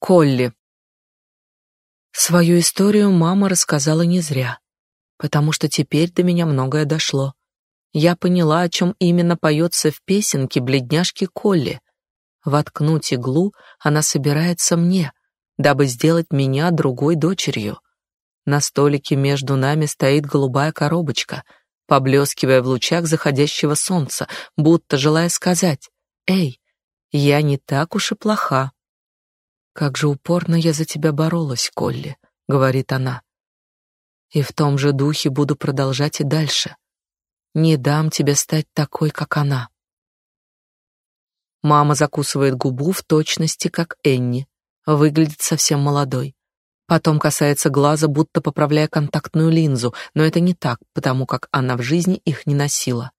Колли. Свою историю мама рассказала не зря, потому что теперь до меня многое дошло. Я поняла, о чем именно поется в песенке бледняшки Колли. Воткнуть иглу она собирается мне, дабы сделать меня другой дочерью. На столике между нами стоит голубая коробочка, поблескивая в лучах заходящего солнца, будто желая сказать «Эй, я не так уж и плоха». Как же упорно я за тебя боролась, Колли, говорит она. И в том же духе буду продолжать и дальше. Не дам тебе стать такой, как она. Мама закусывает губу в точности, как Энни. Выглядит совсем молодой. Потом касается глаза, будто поправляя контактную линзу, но это не так, потому как она в жизни их не носила.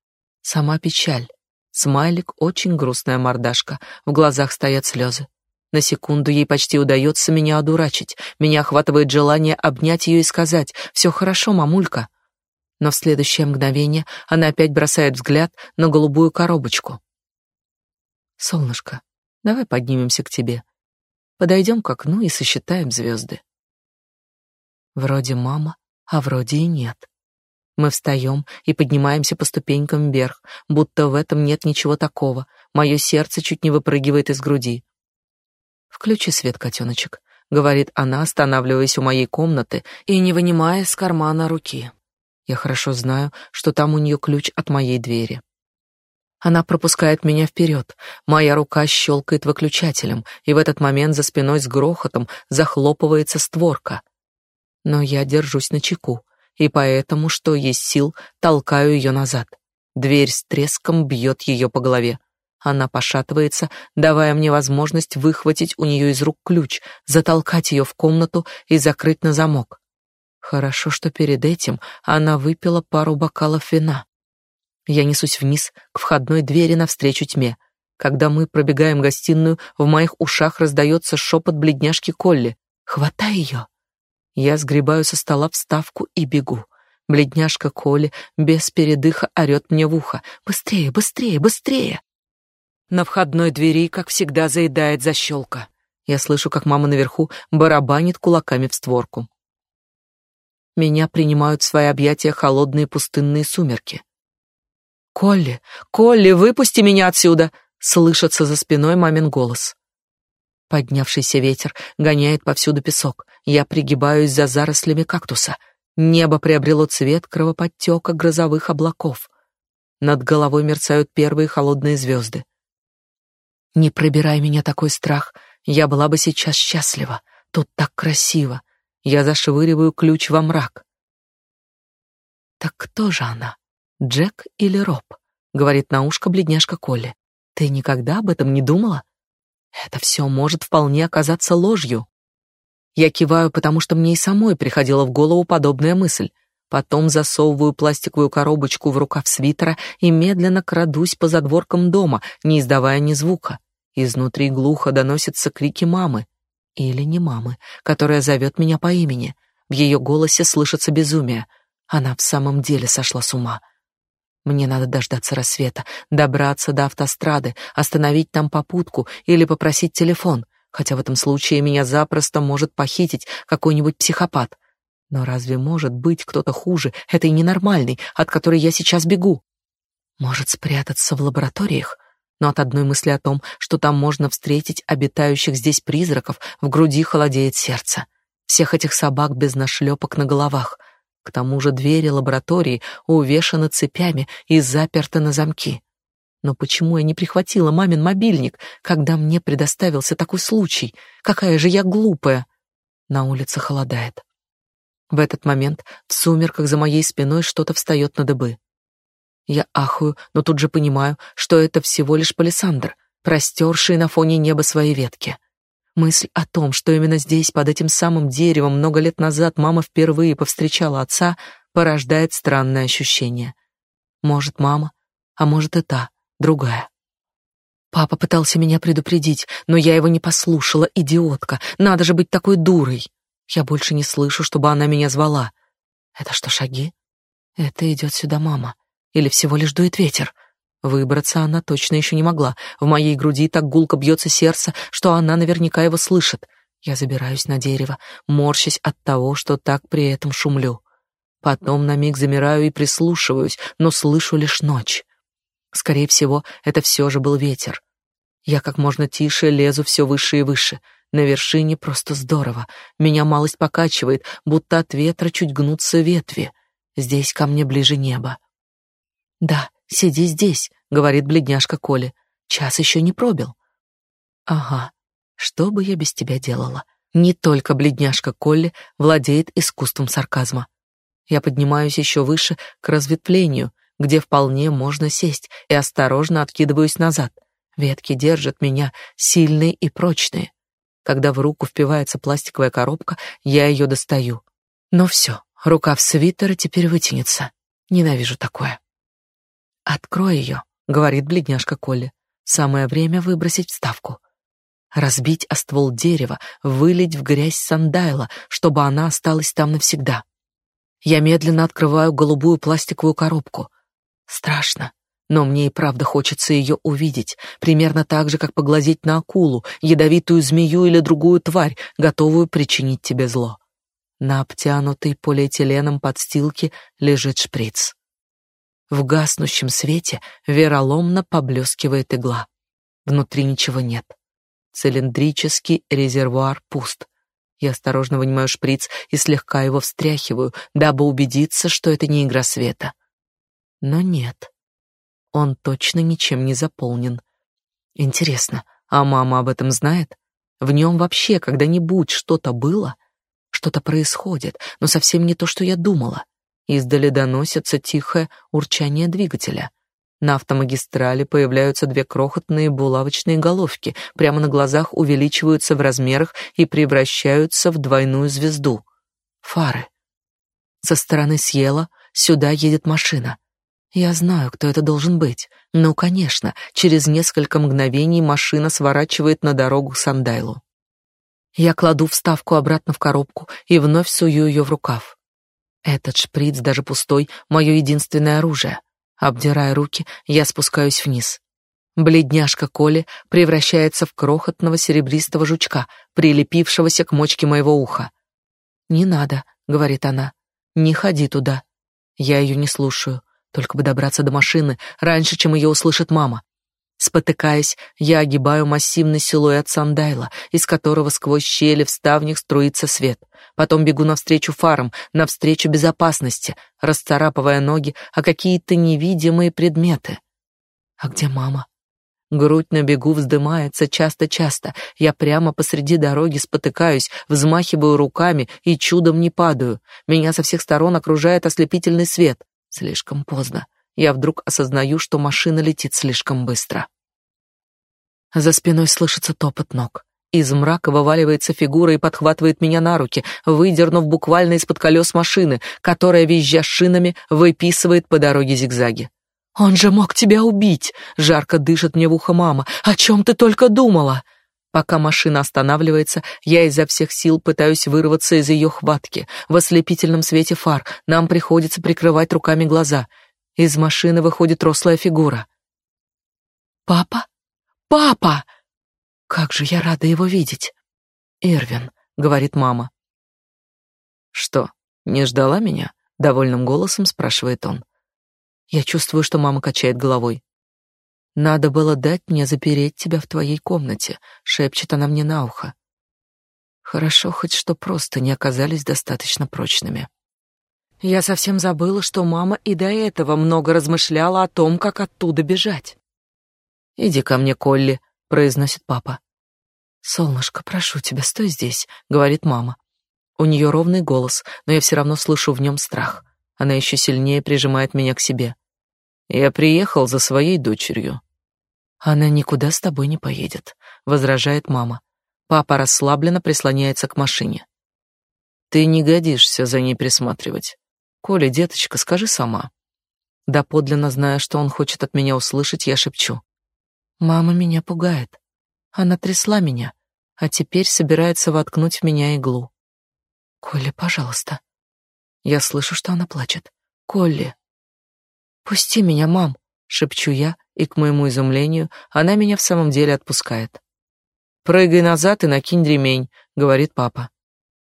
Сама печаль. Смайлик очень грустная мордашка, в глазах стоят слезы. На секунду ей почти удается меня одурачить. Меня охватывает желание обнять ее и сказать «Все хорошо, мамулька». Но в следующее мгновение она опять бросает взгляд на голубую коробочку. «Солнышко, давай поднимемся к тебе. Подойдем к окну и сосчитаем звезды». Вроде мама, а вроде и нет. Мы встаем и поднимаемся по ступенькам вверх, будто в этом нет ничего такого. Мое сердце чуть не выпрыгивает из груди. «Включи свет, котеночек», — говорит она, останавливаясь у моей комнаты и не вынимая из кармана руки. Я хорошо знаю, что там у нее ключ от моей двери. Она пропускает меня вперед. Моя рука щелкает выключателем, и в этот момент за спиной с грохотом захлопывается створка. Но я держусь на чеку, и поэтому, что есть сил, толкаю ее назад. Дверь с треском бьет ее по голове. Она пошатывается, давая мне возможность выхватить у нее из рук ключ, затолкать ее в комнату и закрыть на замок. Хорошо, что перед этим она выпила пару бокалов вина. Я несусь вниз к входной двери навстречу тьме. Когда мы пробегаем гостиную, в моих ушах раздается шепот бледняшки Колли. «Хватай ее!» Я сгребаю со стола вставку и бегу. Бледняшка Колли без передыха орет мне в ухо. «Быстрее, быстрее, быстрее!» На входной двери, как всегда, заедает защелка. Я слышу, как мама наверху барабанит кулаками в створку. Меня принимают в свои объятия холодные пустынные сумерки. «Колли! Колли, выпусти меня отсюда!» — слышится за спиной мамин голос. Поднявшийся ветер гоняет повсюду песок. Я пригибаюсь за зарослями кактуса. Небо приобрело цвет кровоподтека грозовых облаков. Над головой мерцают первые холодные звезды. Не пробирай меня такой страх. Я была бы сейчас счастлива. Тут так красиво. Я зашвыриваю ключ во мрак. Так кто же она? Джек или Роб? Говорит на ушко бледняшка Колли. Ты никогда об этом не думала? Это все может вполне оказаться ложью. Я киваю, потому что мне и самой приходила в голову подобная мысль. Потом засовываю пластиковую коробочку в рукав свитера и медленно крадусь по задворкам дома, не издавая ни звука. Изнутри глухо доносятся крики мамы. Или не мамы, которая зовет меня по имени. В ее голосе слышится безумие. Она в самом деле сошла с ума. Мне надо дождаться рассвета, добраться до автострады, остановить там попутку или попросить телефон, хотя в этом случае меня запросто может похитить какой-нибудь психопат. Но разве может быть кто-то хуже этой ненормальной, от которой я сейчас бегу? Может спрятаться в лабораториях? Но от одной мысли о том, что там можно встретить обитающих здесь призраков, в груди холодеет сердце. Всех этих собак без нашлепок на головах. К тому же двери лаборатории увешаны цепями и заперты на замки. Но почему я не прихватила мамин мобильник, когда мне предоставился такой случай? Какая же я глупая! На улице холодает. В этот момент в сумерках за моей спиной что-то встает на дыбы. Я ахаю, но тут же понимаю, что это всего лишь палисандр, простерший на фоне неба свои ветки. Мысль о том, что именно здесь, под этим самым деревом, много лет назад мама впервые повстречала отца, порождает странное ощущение. Может, мама, а может и та, другая. Папа пытался меня предупредить, но я его не послушала, идиотка. Надо же быть такой дурой. Я больше не слышу, чтобы она меня звала. Это что, шаги? Это идет сюда мама. Или всего лишь дует ветер? Выбраться она точно еще не могла. В моей груди так гулко бьется сердце, что она наверняка его слышит. Я забираюсь на дерево, морщась от того, что так при этом шумлю. Потом на миг замираю и прислушиваюсь, но слышу лишь ночь. Скорее всего, это все же был ветер. Я как можно тише лезу все выше и выше. На вершине просто здорово. Меня малость покачивает, будто от ветра чуть гнутся ветви. Здесь ко мне ближе небо. «Да, сиди здесь», — говорит бледняшка Коля. «Час еще не пробил». «Ага, что бы я без тебя делала?» Не только бледняшка Колли владеет искусством сарказма. Я поднимаюсь еще выше к разветвлению, где вполне можно сесть, и осторожно откидываюсь назад. Ветки держат меня, сильные и прочные. Когда в руку впивается пластиковая коробка, я ее достаю. Но все, рукав свитера теперь вытянется. Ненавижу такое. «Открой ее», — говорит бледняшка Колли. «Самое время выбросить вставку. Разбить о ствол дерева, вылить в грязь сандайла, чтобы она осталась там навсегда». Я медленно открываю голубую пластиковую коробку. Страшно, но мне и правда хочется ее увидеть, примерно так же, как поглазеть на акулу, ядовитую змею или другую тварь, готовую причинить тебе зло. На обтянутой полиэтиленом подстилке лежит шприц. В гаснущем свете вероломно поблескивает игла. Внутри ничего нет. Цилиндрический резервуар пуст. Я осторожно вынимаю шприц и слегка его встряхиваю, дабы убедиться, что это не игра света. Но нет. Он точно ничем не заполнен. Интересно, а мама об этом знает? В нем вообще когда-нибудь что-то было? Что-то происходит, но совсем не то, что я думала. Издали доносится тихое урчание двигателя. На автомагистрали появляются две крохотные булавочные головки, прямо на глазах увеличиваются в размерах и превращаются в двойную звезду. Фары. Со стороны съела сюда едет машина. Я знаю, кто это должен быть. Ну, конечно, через несколько мгновений машина сворачивает на дорогу к Сандайлу. Я кладу вставку обратно в коробку и вновь сую ее в рукав. Этот шприц, даже пустой, мое единственное оружие. Обдирая руки, я спускаюсь вниз. Бледняшка Коли превращается в крохотного серебристого жучка, прилепившегося к мочке моего уха. «Не надо», — говорит она, — «не ходи туда». Я ее не слушаю, только бы добраться до машины раньше, чем ее услышит мама. Спотыкаясь, я огибаю массивный силуэт Сандайла, из которого сквозь щели в ставнях струится свет. Потом бегу навстречу фарам, навстречу безопасности, расцарапывая ноги о какие-то невидимые предметы. А где мама? Грудь на бегу вздымается часто-часто. Я прямо посреди дороги спотыкаюсь, взмахиваю руками и чудом не падаю. Меня со всех сторон окружает ослепительный свет. Слишком поздно я вдруг осознаю, что машина летит слишком быстро. За спиной слышится топот ног. Из мрака вываливается фигура и подхватывает меня на руки, выдернув буквально из-под колес машины, которая, визжа шинами, выписывает по дороге зигзаги. «Он же мог тебя убить!» — жарко дышит мне в ухо мама. «О чем ты только думала?» Пока машина останавливается, я изо всех сил пытаюсь вырваться из ее хватки. В ослепительном свете фар нам приходится прикрывать руками глаза — из машины выходит рослая фигура. «Папа? Папа!» «Как же я рада его видеть!» «Ирвин», — говорит мама. «Что, не ждала меня?» — довольным голосом спрашивает он. Я чувствую, что мама качает головой. «Надо было дать мне запереть тебя в твоей комнате», — шепчет она мне на ухо. Хорошо хоть что просто не оказались достаточно прочными. Я совсем забыла, что мама и до этого много размышляла о том, как оттуда бежать. «Иди ко мне, Колли», — произносит папа. «Солнышко, прошу тебя, стой здесь», — говорит мама. У нее ровный голос, но я все равно слышу в нем страх. Она еще сильнее прижимает меня к себе. «Я приехал за своей дочерью». «Она никуда с тобой не поедет», — возражает мама. Папа расслабленно прислоняется к машине. «Ты не годишься за ней присматривать. «Коля, деточка, скажи сама». Да подлинно зная, что он хочет от меня услышать, я шепчу. «Мама меня пугает. Она трясла меня, а теперь собирается воткнуть в меня иглу. Коля, пожалуйста». Я слышу, что она плачет. «Колли!» «Пусти меня, мам!» — шепчу я, и, к моему изумлению, она меня в самом деле отпускает. «Прыгай назад и накинь ремень», —— говорит папа.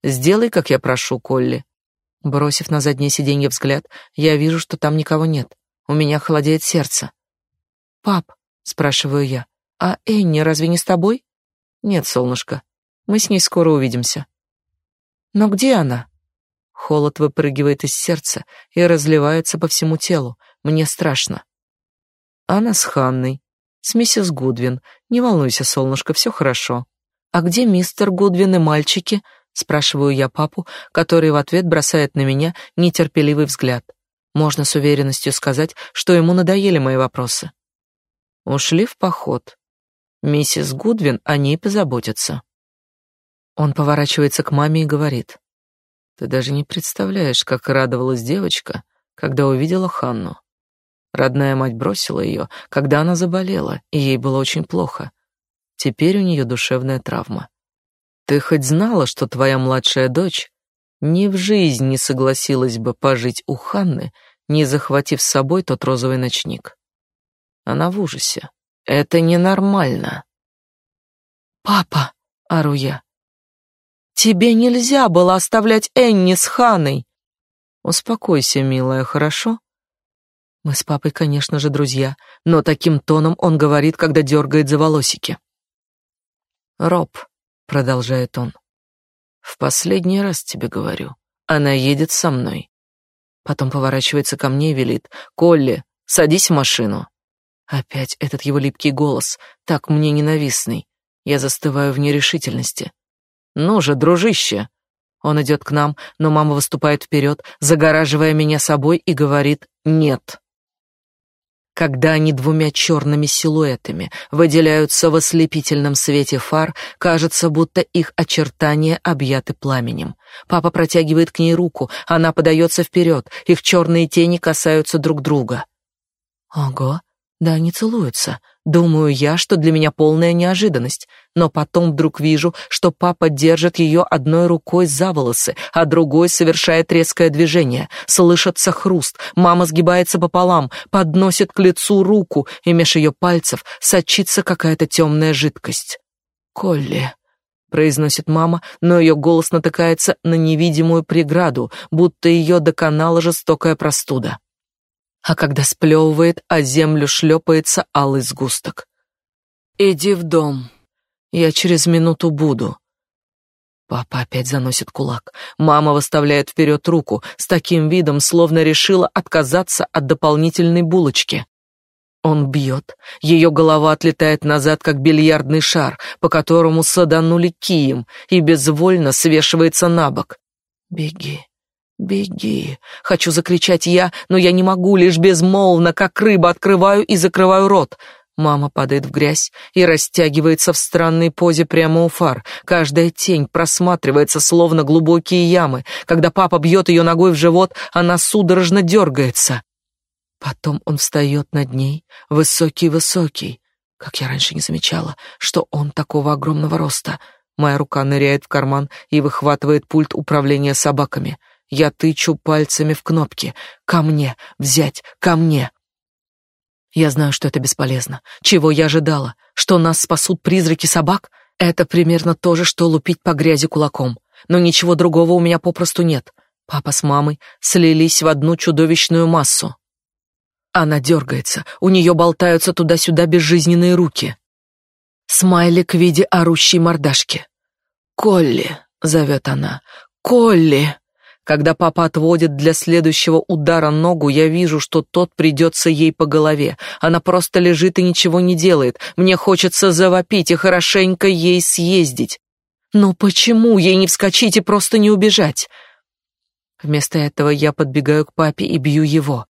«Сделай, как я прошу, Колли». Бросив на заднее сиденье взгляд, я вижу, что там никого нет. У меня холодеет сердце. «Пап», — спрашиваю я, — «а Энни разве не с тобой?» «Нет, солнышко, мы с ней скоро увидимся». «Но где она?» Холод выпрыгивает из сердца и разливается по всему телу. Мне страшно. Она с Ханной, с миссис Гудвин. Не волнуйся, солнышко, все хорошо. А где мистер Гудвин и мальчики? спрашиваю я папу, который в ответ бросает на меня нетерпеливый взгляд. Можно с уверенностью сказать, что ему надоели мои вопросы. Ушли в поход. Миссис Гудвин о ней позаботится. Он поворачивается к маме и говорит: "Ты даже не представляешь, как радовалась девочка, когда увидела Ханну. Родная мать бросила ее, когда она заболела, и ей было очень плохо. Теперь у нее душевная травма. Ты хоть знала, что твоя младшая дочь ни в жизнь не согласилась бы пожить у Ханны, не захватив с собой тот розовый ночник? Она в ужасе. Это ненормально. Папа, ору я. Тебе нельзя было оставлять Энни с Ханой. Успокойся, милая, хорошо? Мы с папой, конечно же, друзья, но таким тоном он говорит, когда дергает за волосики. Роб, продолжает он. В последний раз тебе говорю. Она едет со мной. Потом поворачивается ко мне и велит: "Колли, садись в машину". Опять этот его липкий голос, так мне ненавистный. Я застываю в нерешительности. Ну же, дружище. Он идет к нам, но мама выступает вперед, загораживая меня собой и говорит: "Нет" когда они двумя черными силуэтами выделяются в ослепительном свете фар, кажется, будто их очертания объяты пламенем. Папа протягивает к ней руку, она подается вперед, их черные тени касаются друг друга. Ого, да они целуются. Думаю я, что для меня полная неожиданность, но потом вдруг вижу, что папа держит ее одной рукой за волосы, а другой совершает резкое движение. Слышится хруст, мама сгибается пополам, подносит к лицу руку, и меж ее пальцев сочится какая-то темная жидкость. «Колли», — произносит мама, но ее голос натыкается на невидимую преграду, будто ее доконала жестокая простуда а когда сплевывает, а землю шлепается алый сгусток. «Иди в дом. Я через минуту буду». Папа опять заносит кулак. Мама выставляет вперед руку с таким видом, словно решила отказаться от дополнительной булочки. Он бьет. Ее голова отлетает назад, как бильярдный шар, по которому саданули кием, и безвольно свешивается на бок. «Беги, «Беги!» — хочу закричать я, но я не могу, лишь безмолвно, как рыба, открываю и закрываю рот. Мама падает в грязь и растягивается в странной позе прямо у фар. Каждая тень просматривается, словно глубокие ямы. Когда папа бьет ее ногой в живот, она судорожно дергается. Потом он встает над ней, высокий-высокий. Как я раньше не замечала, что он такого огромного роста. Моя рука ныряет в карман и выхватывает пульт управления собаками — я тычу пальцами в кнопки. Ко мне, взять, ко мне. Я знаю, что это бесполезно. Чего я ожидала? Что нас спасут призраки собак? Это примерно то же, что лупить по грязи кулаком. Но ничего другого у меня попросту нет. Папа с мамой слились в одну чудовищную массу. Она дергается, у нее болтаются туда-сюда безжизненные руки. Смайлик в виде орущей мордашки. «Колли!» — зовет она. «Колли!» Когда папа отводит для следующего удара ногу, я вижу, что тот придется ей по голове. Она просто лежит и ничего не делает. Мне хочется завопить и хорошенько ей съездить. Но почему ей не вскочить и просто не убежать? Вместо этого я подбегаю к папе и бью его.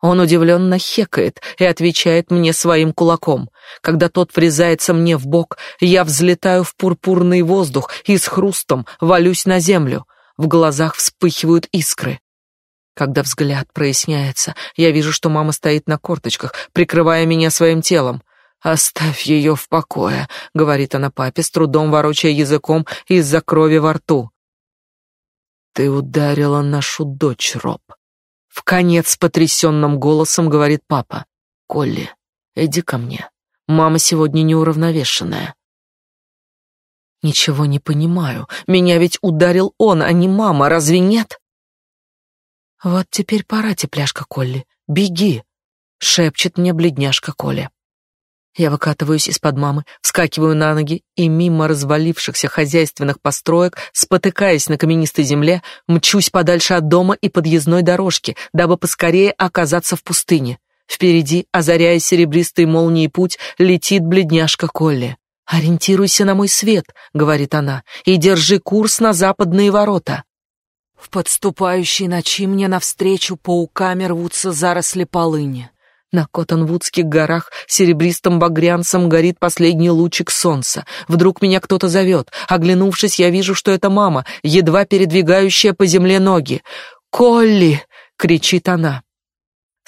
Он удивленно хекает и отвечает мне своим кулаком. Когда тот врезается мне в бок, я взлетаю в пурпурный воздух и с хрустом валюсь на землю в глазах вспыхивают искры. Когда взгляд проясняется, я вижу, что мама стоит на корточках, прикрывая меня своим телом. «Оставь ее в покое», — говорит она папе, с трудом ворочая языком из-за крови во рту. «Ты ударила нашу дочь, Роб», — в конец потрясенным голосом говорит папа. «Колли, иди ко мне. Мама сегодня неуравновешенная». Ничего не понимаю. Меня ведь ударил он, а не мама, разве нет? Вот теперь пора, тепляшка Колли. Беги, шепчет мне бледняшка Коля. Я выкатываюсь из-под мамы, вскакиваю на ноги и мимо развалившихся хозяйственных построек, спотыкаясь на каменистой земле, мчусь подальше от дома и подъездной дорожки, дабы поскорее оказаться в пустыне. Впереди, озаряя серебристой молнией путь, летит бледняшка Колли. «Ориентируйся на мой свет», — говорит она, — «и держи курс на западные ворота». В подступающей ночи мне навстречу пауками рвутся заросли полыни. На Коттонвудских горах серебристым багрянцем горит последний лучик солнца. Вдруг меня кто-то зовет. Оглянувшись, я вижу, что это мама, едва передвигающая по земле ноги. «Колли!» — кричит она.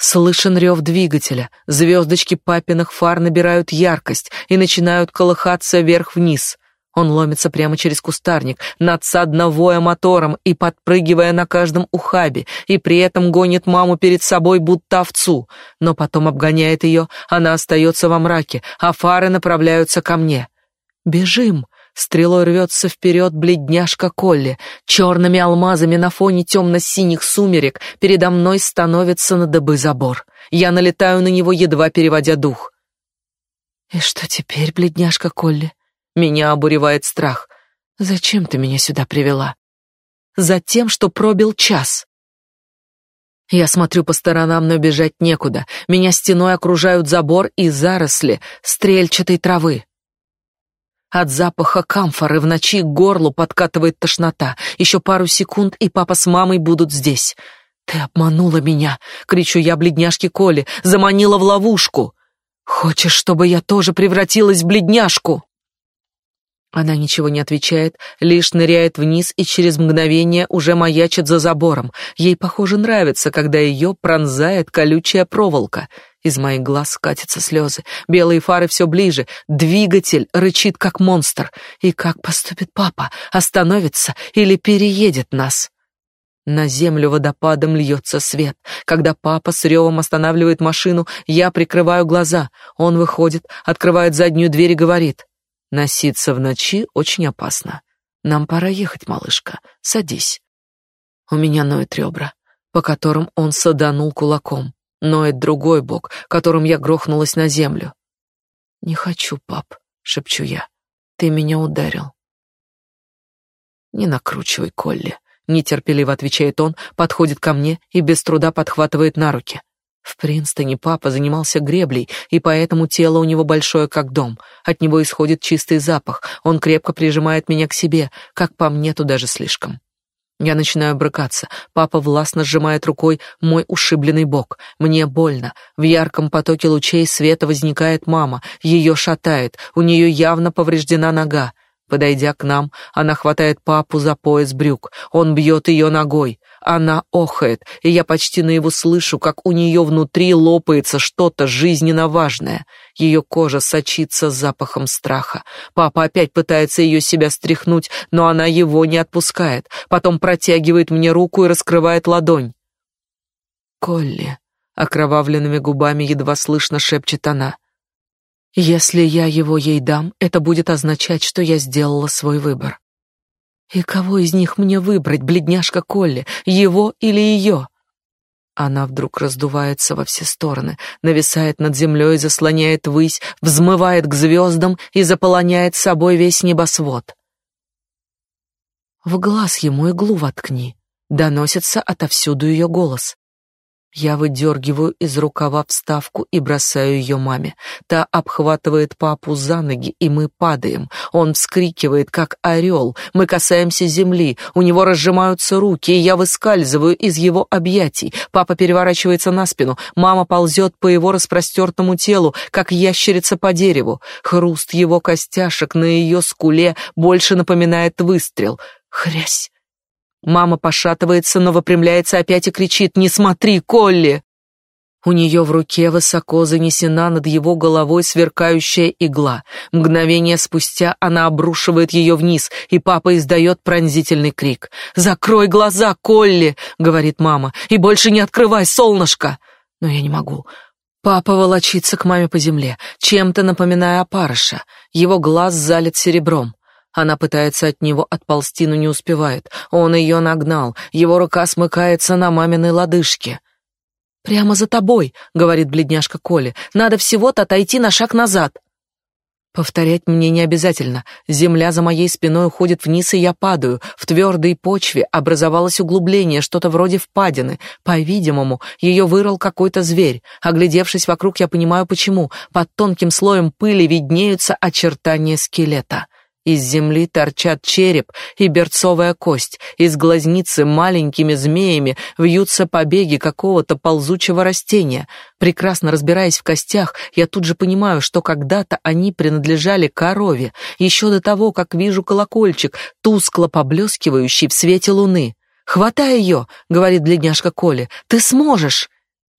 Слышен рев двигателя, звездочки папиных фар набирают яркость и начинают колыхаться вверх-вниз. Он ломится прямо через кустарник, надсадно воя мотором и подпрыгивая на каждом ухабе, и при этом гонит маму перед собой будто овцу, но потом обгоняет ее, она остается во мраке, а фары направляются ко мне. «Бежим!» Стрелой рвется вперед бледняшка Колли. Черными алмазами на фоне темно-синих сумерек передо мной становится на добы забор. Я налетаю на него, едва переводя дух. И что теперь, бледняшка Колли? Меня обуревает страх. Зачем ты меня сюда привела? Затем, что пробил час. Я смотрю по сторонам, но бежать некуда. Меня стеной окружают забор и заросли стрельчатой травы. От запаха камфоры в ночи к горлу подкатывает тошнота. Еще пару секунд, и папа с мамой будут здесь. Ты обманула меня, кричу я бледняшке Коле, заманила в ловушку. Хочешь, чтобы я тоже превратилась в бледняшку? Она ничего не отвечает, лишь ныряет вниз и через мгновение уже маячит за забором. Ей, похоже, нравится, когда ее пронзает колючая проволока. Из моих глаз катятся слезы. Белые фары все ближе. Двигатель рычит, как монстр. И как поступит папа? Остановится или переедет нас? На землю водопадом льется свет. Когда папа с ревом останавливает машину, я прикрываю глаза. Он выходит, открывает заднюю дверь и говорит. «Носиться в ночи очень опасно. Нам пора ехать, малышка. Садись». У меня ноют ребра, по которым он саданул кулаком ноет другой бок, которым я грохнулась на землю. «Не хочу, пап», — шепчу я. «Ты меня ударил». «Не накручивай, Колли», — нетерпеливо отвечает он, подходит ко мне и без труда подхватывает на руки. В Принстоне папа занимался греблей, и поэтому тело у него большое, как дом. От него исходит чистый запах. Он крепко прижимает меня к себе, как по мне, то даже слишком. Я начинаю брыкаться. Папа властно сжимает рукой мой ушибленный бок. Мне больно. В ярком потоке лучей света возникает мама. Ее шатает. У нее явно повреждена нога. Подойдя к нам, она хватает папу за пояс брюк. Он бьет ее ногой. Она охает, и я почти наяву слышу, как у нее внутри лопается что-то жизненно важное. Ее кожа сочится запахом страха. Папа опять пытается ее себя стряхнуть, но она его не отпускает. Потом протягивает мне руку и раскрывает ладонь. «Колли», — окровавленными губами едва слышно шепчет она, — если я его ей дам, это будет означать, что я сделала свой выбор. И кого из них мне выбрать, бледняшка Колли, его или ее? Она вдруг раздувается во все стороны, нависает над землей, заслоняет высь, взмывает к звездам и заполоняет собой весь небосвод. В глаз ему иглу воткни, доносится отовсюду ее голос. Я выдергиваю из рукава вставку и бросаю ее маме. Та обхватывает папу за ноги, и мы падаем. Он вскрикивает, как орел. Мы касаемся земли. У него разжимаются руки, и я выскальзываю из его объятий. Папа переворачивается на спину. Мама ползет по его распростертому телу, как ящерица по дереву. Хруст его костяшек на ее скуле больше напоминает выстрел. Хрясь! Мама пошатывается, но выпрямляется опять и кричит «Не смотри, Колли!» У нее в руке высоко занесена над его головой сверкающая игла. Мгновение спустя она обрушивает ее вниз, и папа издает пронзительный крик. «Закрой глаза, Колли!» — говорит мама. «И больше не открывай, солнышко!» Но я не могу. Папа волочится к маме по земле, чем-то напоминая опарыша. Его глаз залит серебром. Она пытается от него отползти, но не успевает. Он ее нагнал. Его рука смыкается на маминой лодыжке. «Прямо за тобой», — говорит бледняшка Коля. «Надо всего-то отойти на шаг назад». Повторять мне не обязательно. Земля за моей спиной уходит вниз, и я падаю. В твердой почве образовалось углубление, что-то вроде впадины. По-видимому, ее вырыл какой-то зверь. Оглядевшись вокруг, я понимаю, почему. Под тонким слоем пыли виднеются очертания скелета. Из земли торчат череп и берцовая кость. Из глазницы маленькими змеями вьются побеги какого-то ползучего растения. Прекрасно разбираясь в костях, я тут же понимаю, что когда-то они принадлежали корове, еще до того, как вижу колокольчик, тускло поблескивающий в свете луны. «Хватай ее!» — говорит бледняшка Коля. «Ты сможешь!»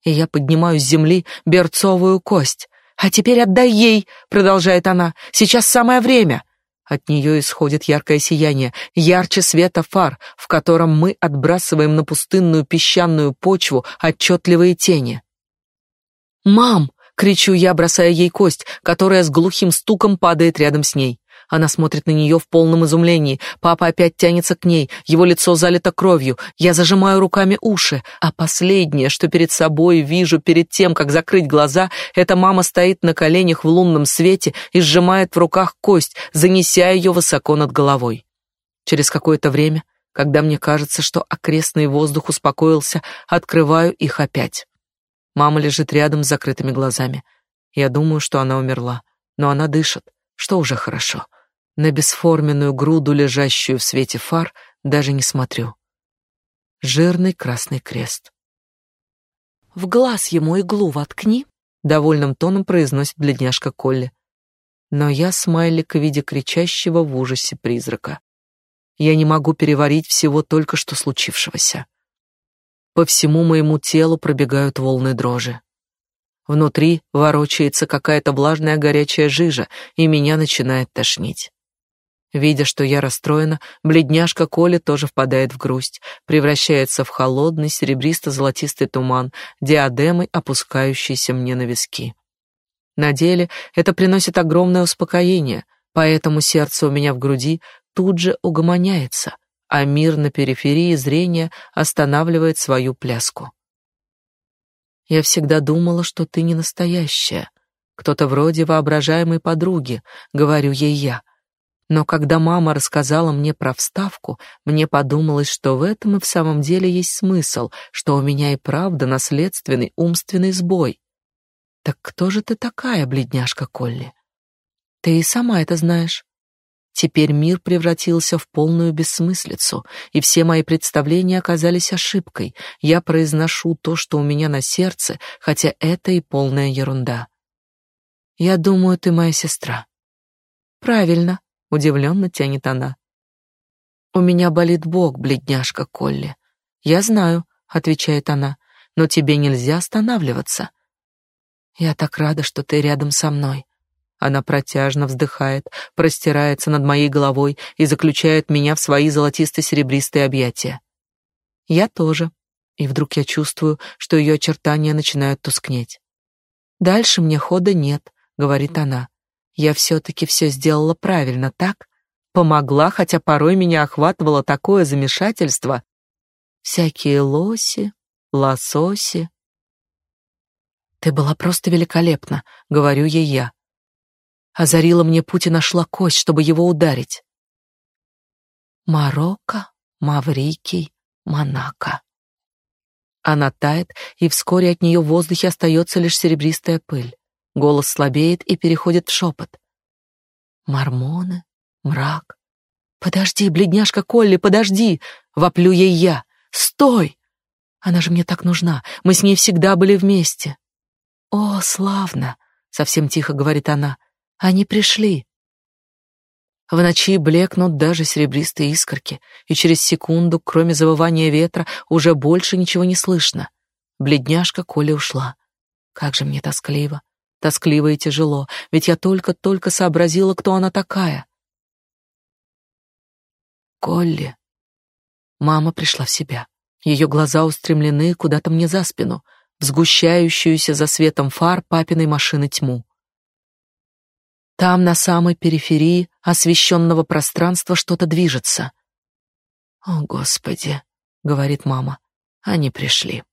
И я поднимаю с земли берцовую кость. «А теперь отдай ей!» — продолжает она. «Сейчас самое время!» От нее исходит яркое сияние, ярче света фар, в котором мы отбрасываем на пустынную песчаную почву отчетливые тени. «Мам!» — кричу я, бросая ей кость, которая с глухим стуком падает рядом с ней. Она смотрит на нее в полном изумлении. Папа опять тянется к ней, его лицо залито кровью. Я зажимаю руками уши, а последнее, что перед собой вижу перед тем, как закрыть глаза, это мама стоит на коленях в лунном свете и сжимает в руках кость, занеся ее высоко над головой. Через какое-то время, когда мне кажется, что окрестный воздух успокоился, открываю их опять. Мама лежит рядом с закрытыми глазами. Я думаю, что она умерла, но она дышит, что уже хорошо. На бесформенную груду, лежащую в свете фар, даже не смотрю. Жирный красный крест. «В глаз ему иглу воткни», — довольным тоном произносит бледняшка Колли. Но я смайлик в виде кричащего в ужасе призрака. Я не могу переварить всего только что случившегося. По всему моему телу пробегают волны дрожи. Внутри ворочается какая-то влажная горячая жижа, и меня начинает тошнить. Видя, что я расстроена, бледняшка Коля тоже впадает в грусть, превращается в холодный серебристо-золотистый туман, диадемой опускающийся мне на виски. На деле это приносит огромное успокоение, поэтому сердце у меня в груди тут же угомоняется, а мир на периферии зрения останавливает свою пляску. Я всегда думала, что ты не настоящая, кто-то вроде воображаемой подруги, говорю ей я — но когда мама рассказала мне про вставку, мне подумалось, что в этом и в самом деле есть смысл, что у меня и правда наследственный умственный сбой. Так кто же ты такая, бледняшка Колли? Ты и сама это знаешь. Теперь мир превратился в полную бессмыслицу, и все мои представления оказались ошибкой. Я произношу то, что у меня на сердце, хотя это и полная ерунда. Я думаю, ты моя сестра. Правильно, Удивленно тянет она. У меня болит бок, бледняшка Колли. Я знаю, отвечает она, но тебе нельзя останавливаться. Я так рада, что ты рядом со мной. Она протяжно вздыхает, простирается над моей головой и заключает меня в свои золотисто-серебристые объятия. Я тоже. И вдруг я чувствую, что ее очертания начинают тускнеть. Дальше мне хода нет, говорит она. Я все-таки все сделала правильно, так? Помогла, хотя порой меня охватывало такое замешательство. Всякие лоси, лососи. Ты была просто великолепна, говорю ей я. Озарила мне путь и нашла кость, чтобы его ударить. Марокко, Маврикий, Монако. Она тает, и вскоре от нее в воздухе остается лишь серебристая пыль. Голос слабеет и переходит в шепот. Мормоны, мрак. Подожди, бледняшка Колли, подожди, воплю ей я. Стой! Она же мне так нужна. Мы с ней всегда были вместе. О, славно, совсем тихо говорит она. Они пришли. В ночи блекнут даже серебристые искорки, и через секунду, кроме завывания ветра, уже больше ничего не слышно. Бледняшка Коля ушла. Как же мне тоскливо. Тоскливо и тяжело, ведь я только-только сообразила, кто она такая. Колли. Мама пришла в себя. Ее глаза устремлены куда-то мне за спину, в сгущающуюся за светом фар папиной машины тьму. Там, на самой периферии освещенного пространства, что-то движется. «О, Господи!» — говорит мама. «Они пришли».